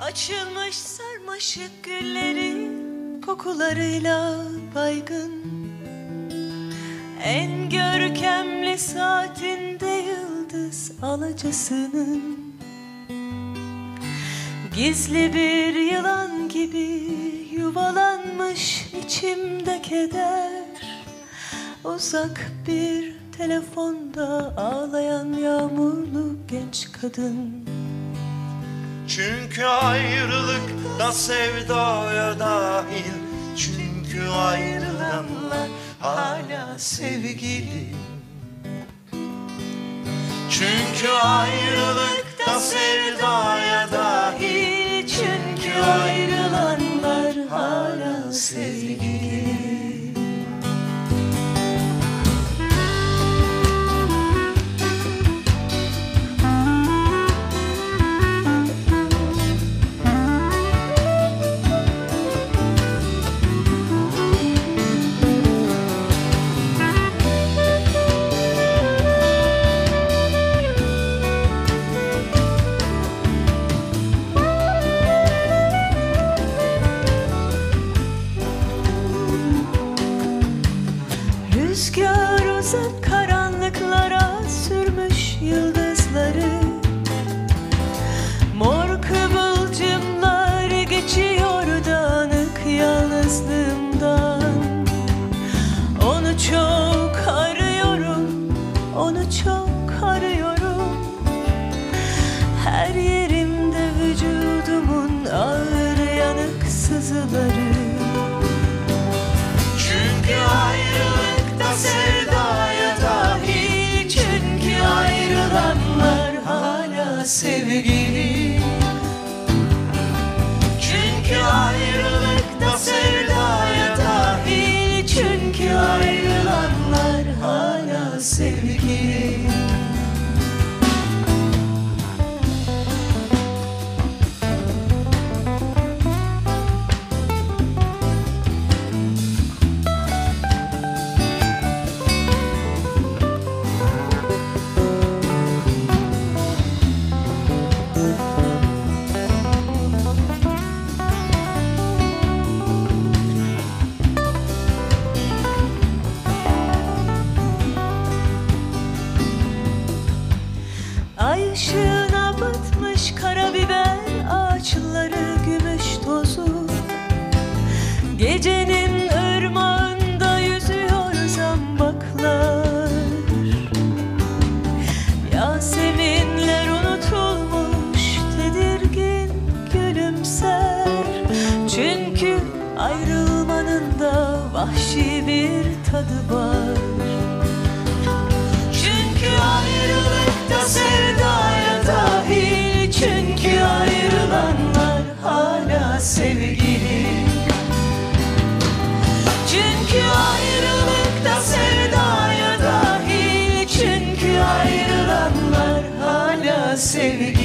Açılmış sarmaşık gülleri kokularıyla baygın. En görkemli saatinde yıldız alacasının Gizli bir yılan gibi yuvalanmış içimde keder. Uzak bir telefonda ağlayan yağmurlu genç kadın. Çünkü ayrılık da sevdaya dahil. Çünkü ayrılanlar hala sevgili. Çünkü ayrılık da sevdaya dahil hala onu çok arıyorum. Her yerimde vücudumun ağır yanık sızıları. Çünkü ayrılık da sevdaya dahil Çünkü ayrılanlar hala sevgili Ay ışığına batmış karabiber ağaçları gümüş tozu. Gecenin ırmağında yüzüyor zambaklar. Yaseminler unutulmuş tedirgin gülümser. Çünkü ayrılmanın da vahşi bir tadı var cansei